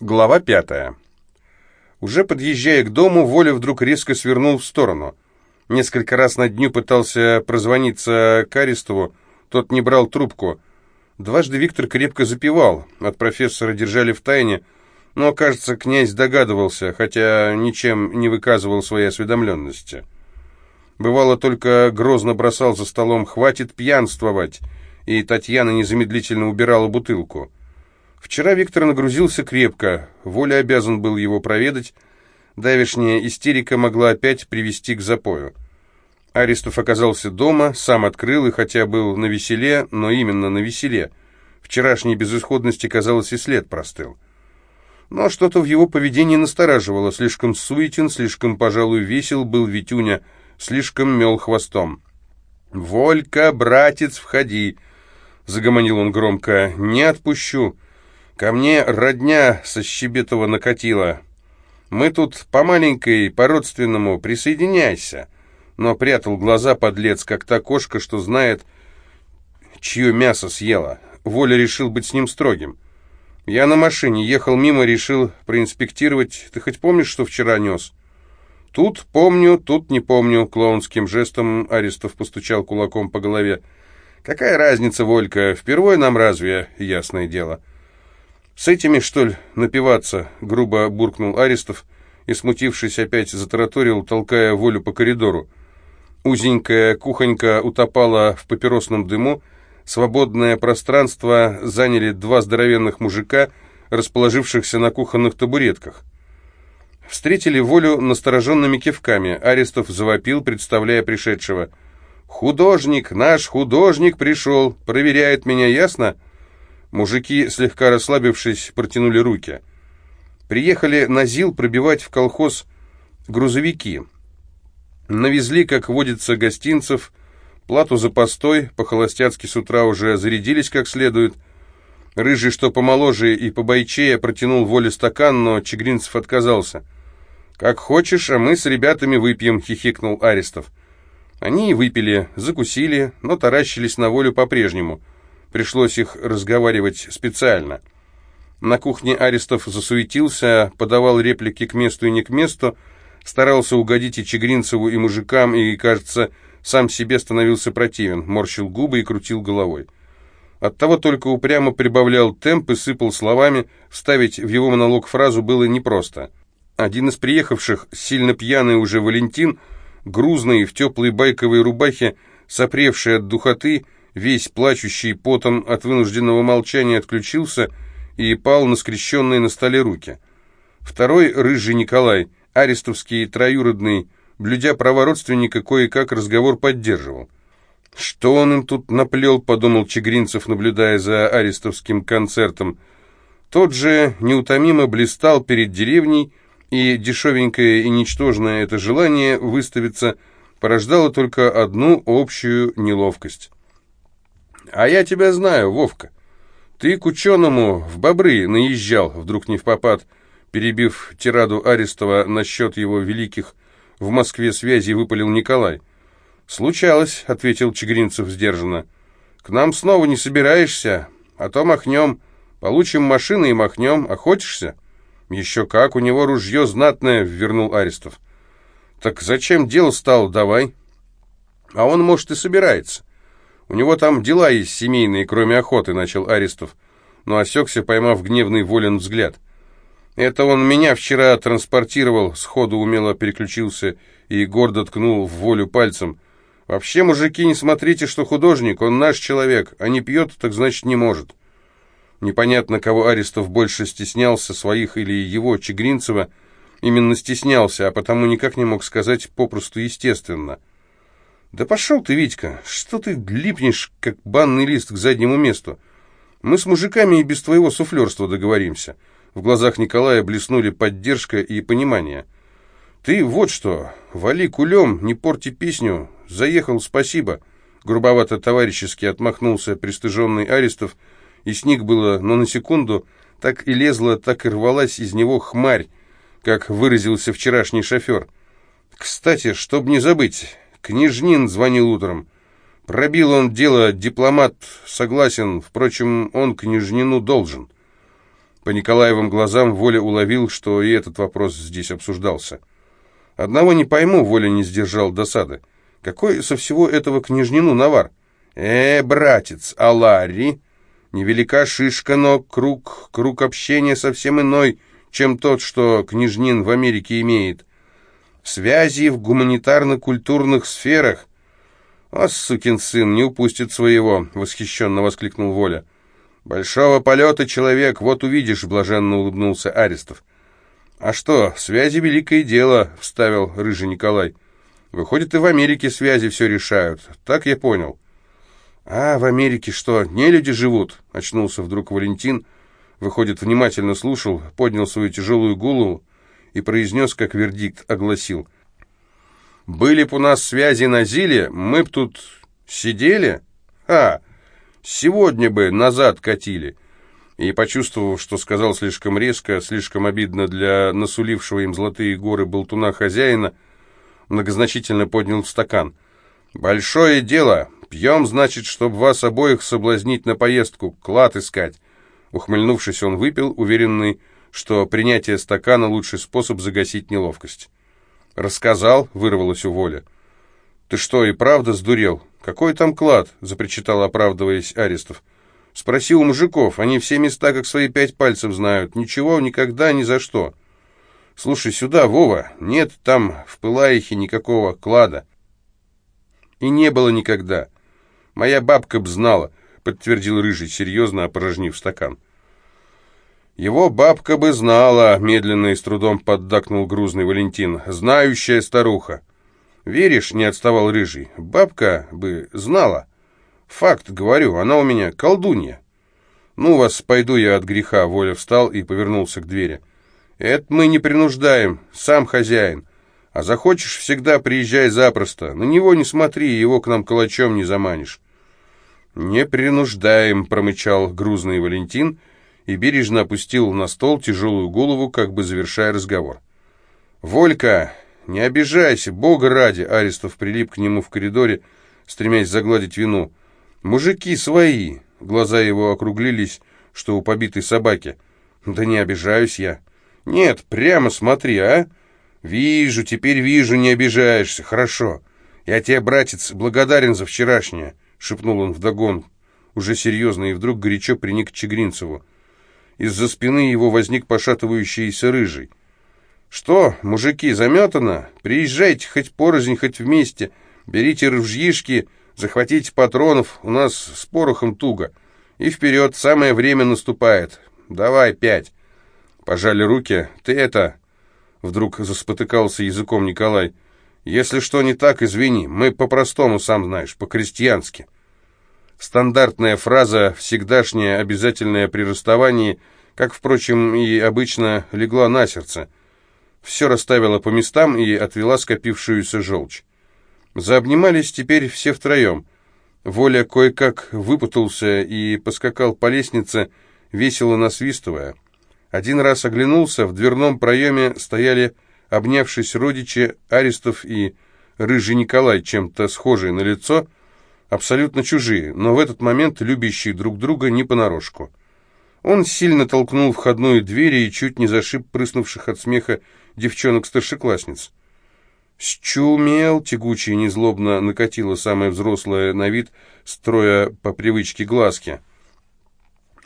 Глава пятая. Уже подъезжая к дому, Воля вдруг резко свернул в сторону. Несколько раз на дню пытался прозвониться к Арестову, тот не брал трубку. Дважды Виктор крепко запивал, от профессора держали в тайне, но, кажется, князь догадывался, хотя ничем не выказывал своей осведомленности. Бывало, только грозно бросал за столом «хватит пьянствовать», и Татьяна незамедлительно убирала бутылку. Вчера Виктор нагрузился крепко, Воля обязан был его проведать, давешняя истерика могла опять привести к запою. Аристов оказался дома, сам открыл и хотя был на веселе, но именно на веселе. Вчерашней безысходности, казалось, и след простыл. Но что-то в его поведении настораживало. Слишком суетен, слишком, пожалуй, весел был Витюня, слишком мел хвостом. «Волька, братец, входи!» — загомонил он громко. «Не отпущу!» Ко мне родня со Щебетова накатила. Мы тут по маленькой, по-родственному, присоединяйся. Но прятал глаза подлец, как та кошка, что знает, чье мясо съела. Воля решил быть с ним строгим. Я на машине ехал мимо, решил проинспектировать. Ты хоть помнишь, что вчера нес? Тут помню, тут не помню. Клоунским жестом Арестов постучал кулаком по голове. Какая разница, Волька, впервой нам разве, ясное дело. «С этими, что ли, напиваться?» — грубо буркнул Арестов и, смутившись, опять затараторил, толкая волю по коридору. Узенькая кухонька утопала в папиросном дыму, свободное пространство заняли два здоровенных мужика, расположившихся на кухонных табуретках. Встретили волю настороженными кивками. Арестов завопил, представляя пришедшего. «Художник, наш художник пришел, проверяет меня, ясно?» Мужики, слегка расслабившись, протянули руки. Приехали на ЗИЛ пробивать в колхоз грузовики. Навезли, как водится, гостинцев, плату за постой, по-холостяцки с утра уже зарядились как следует. Рыжий, что помоложе и побойчее, протянул воле стакан, но Чегринцев отказался. «Как хочешь, а мы с ребятами выпьем», — хихикнул Арестов. Они и выпили, закусили, но таращились на волю по-прежнему — Пришлось их разговаривать специально. На кухне Аристов засуетился, подавал реплики к месту и не к месту, старался угодить и Чегринцеву, и мужикам, и, кажется, сам себе становился противен, морщил губы и крутил головой. Оттого только упрямо прибавлял темп и сыпал словами, вставить в его монолог фразу было непросто. Один из приехавших, сильно пьяный уже Валентин, грузный, в теплой байковой рубахе, сопревший от духоты, весь плачущий потом от вынужденного молчания отключился и пал на скрещенные на столе руки. Второй, рыжий Николай, арестовский троюродный, блюдя права родственника, кое-как разговор поддерживал. «Что он им тут наплел?» — подумал Чегринцев, наблюдая за арестовским концертом. Тот же неутомимо блистал перед деревней, и дешевенькое и ничтожное это желание выставиться порождало только одну общую неловкость. «А я тебя знаю, Вовка. Ты к ученому в бобры наезжал, вдруг не в попад, перебив тираду Арестова насчет его великих в Москве связей, выпалил Николай. «Случалось», — ответил Чегринцев сдержанно. «К нам снова не собираешься, а то махнем. Получим машины и махнем. Охотишься?» «Еще как, у него ружье знатное», — вернул Арестов. «Так зачем дело стал, давай?» «А он, может, и собирается. У него там дела есть семейные, кроме охоты», — начал Арестов, но осекся, поймав гневный волен взгляд. «Это он меня вчера транспортировал», — сходу умело переключился и гордо ткнул в волю пальцем. «Вообще, мужики, не смотрите, что художник, он наш человек, а не пьет, так значит не может». Непонятно, кого Арестов больше стеснялся, своих или его, Чегринцева. Именно стеснялся, а потому никак не мог сказать попросту естественно. «Да пошел ты, Витька! Что ты липнешь, как банный лист к заднему месту? Мы с мужиками и без твоего суфлерства договоримся». В глазах Николая блеснули поддержка и понимание. «Ты вот что, вали кулем, не порти песню. Заехал, спасибо». Грубовато товарищески отмахнулся пристыженный Арестов, и сник было, но на секунду так и лезла, так и рвалась из него хмарь, как выразился вчерашний шофер. «Кстати, чтоб не забыть...» Княжнин звонил утром. Пробил он дело, дипломат согласен, впрочем, он княжнину должен. По Николаевым глазам Воля уловил, что и этот вопрос здесь обсуждался. Одного не пойму, Воля не сдержал досады. Какой со всего этого княжнину навар? Э, братец, а Ларри? Невелика шишка, но круг, круг общения совсем иной, чем тот, что княжнин в Америке имеет. Связи в гуманитарно-культурных сферах. «А, сукин сын, не упустит своего!» — восхищенно воскликнул Воля. «Большого полета человек, вот увидишь!» — блаженно улыбнулся Арестов. «А что, связи — великое дело!» — вставил рыжий Николай. «Выходит, и в Америке связи все решают. Так я понял». «А, в Америке что, не люди живут?» — очнулся вдруг Валентин. Выходит, внимательно слушал, поднял свою тяжелую голову и произнес, как вердикт огласил. «Были б у нас связи на Зиле, мы б тут сидели? А, сегодня бы назад катили». И, почувствовав, что сказал слишком резко, слишком обидно для насулившего им золотые горы болтуна хозяина, многозначительно поднял стакан. «Большое дело. Пьем, значит, чтобы вас обоих соблазнить на поездку, клад искать». Ухмыльнувшись, он выпил, уверенный, что принятие стакана — лучший способ загасить неловкость. «Рассказал?» — вырвалось у Воля. «Ты что, и правда сдурел? Какой там клад?» — запричитал, оправдываясь Арестов. «Спроси у мужиков, они все места как свои пять пальцев знают. Ничего, никогда, ни за что». «Слушай сюда, Вова, нет там в Пылаихе никакого клада». «И не было никогда. Моя бабка б знала», — подтвердил Рыжий, серьезно опорожнив стакан. «Его бабка бы знала», — медленно и с трудом поддакнул грузный Валентин, — «знающая старуха». «Веришь?» — не отставал Рыжий. «Бабка бы знала». «Факт, говорю, она у меня колдунья». «Ну вас, пойду я от греха», — Воля встал и повернулся к двери. «Это мы не принуждаем, сам хозяин. А захочешь, всегда приезжай запросто. На него не смотри, его к нам калачом не заманишь». «Не принуждаем», — промычал грузный Валентин, — и бережно опустил на стол тяжелую голову, как бы завершая разговор. «Волька, не обижайся, бога ради!» Арестов прилип к нему в коридоре, стремясь загладить вину. «Мужики свои!» Глаза его округлились, что у побитой собаки. «Да не обижаюсь я!» «Нет, прямо смотри, а!» «Вижу, теперь вижу, не обижаешься. Хорошо. Я тебе, братец, благодарен за вчерашнее», — шепнул он вдогон, уже серьезно, и вдруг горячо приник к Чегринцеву. Из-за спины его возник пошатывающийся рыжий. «Что, мужики, заметано? Приезжайте хоть порознь, хоть вместе. Берите ружьишки, захватите патронов, у нас с порохом туго. И вперед, самое время наступает. Давай, пять». Пожали руки. «Ты это...» Вдруг заспотыкался языком Николай. «Если что не так, извини. Мы по-простому, сам знаешь, по-крестьянски». Стандартная фраза, всегдашняя, обязательная при расставании, как, впрочем, и обычно, легла на сердце. Все расставила по местам и отвела скопившуюся желчь. Заобнимались теперь все втроем. Воля кое-как выпутался и поскакал по лестнице, весело насвистывая. Один раз оглянулся, в дверном проеме стояли, обнявшись родичи, Аристов и Рыжий Николай, чем-то схожие на лицо, абсолютно чужие, но в этот момент любящие друг друга не понарошку. Он сильно толкнул входную дверь и чуть не зашиб прыснувших от смеха девчонок-старшеклассниц. «Счумел!» — тягуче и незлобно накатила самая взрослая на вид, строя по привычке глазки.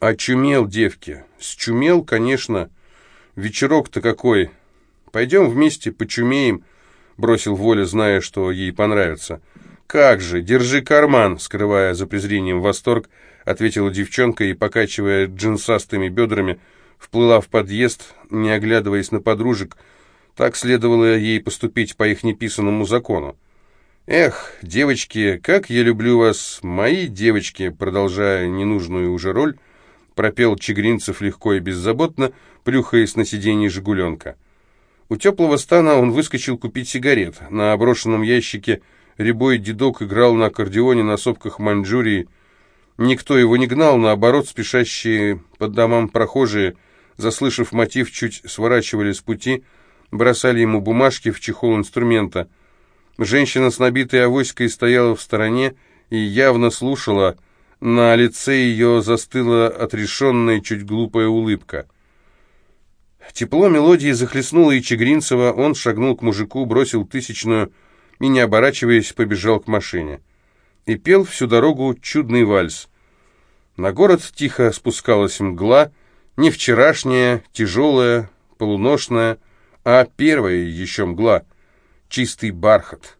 «Очумел, девки! Счумел, конечно. Вечерок-то какой! Пойдем вместе почумеем!» — бросил Воля, зная, что ей понравится. «Как же, держи карман!» — скрывая за презрением восторг, ответила девчонка и, покачивая джинсастыми бедрами, вплыла в подъезд, не оглядываясь на подружек. Так следовало ей поступить по их неписанному закону. «Эх, девочки, как я люблю вас, мои девочки!» Продолжая ненужную уже роль, пропел Чегринцев легко и беззаботно, плюхаясь на сиденье «Жигуленка». У теплого стана он выскочил купить сигарет. На оброшенном ящике – Рябой дедок играл на аккордеоне на сопках Маньчжурии. Никто его не гнал, наоборот, спешащие по домам прохожие, заслышав мотив, чуть сворачивали с пути, бросали ему бумажки в чехол инструмента. Женщина с набитой авоськой стояла в стороне и явно слушала. На лице ее застыла отрешенная, чуть глупая улыбка. Тепло мелодии захлестнуло и Чегринцева, он шагнул к мужику, бросил тысячную и, не оборачиваясь, побежал к машине. И пел всю дорогу чудный вальс. На город тихо спускалась мгла, не вчерашняя, тяжелая, полуношная, а первая еще мгла, чистый бархат.